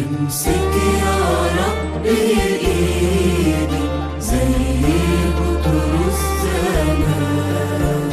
امسك يا رب ايدي زي بطرس زمان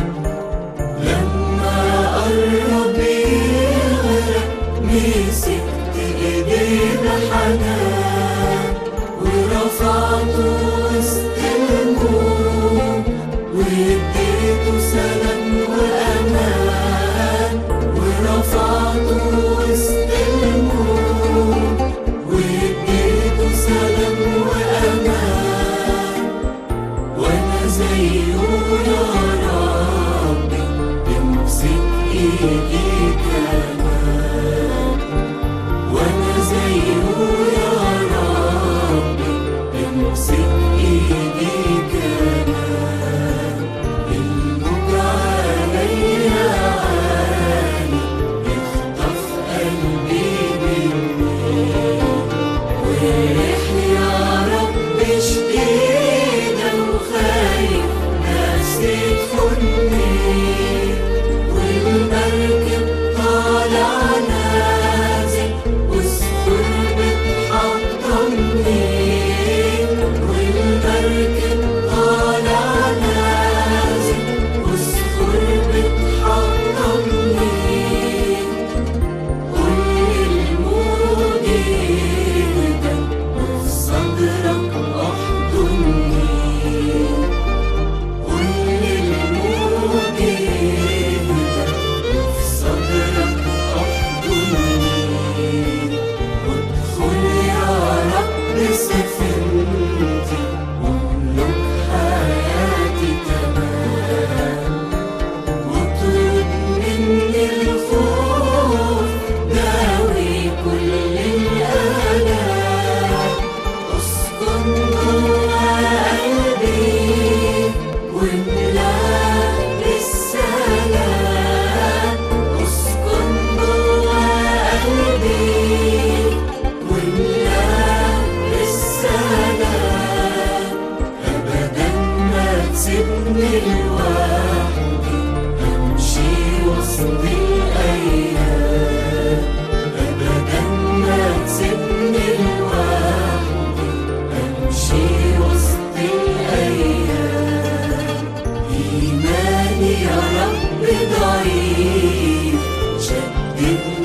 云。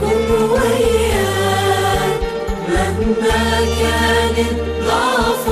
كن وياك مهما كان الضعف.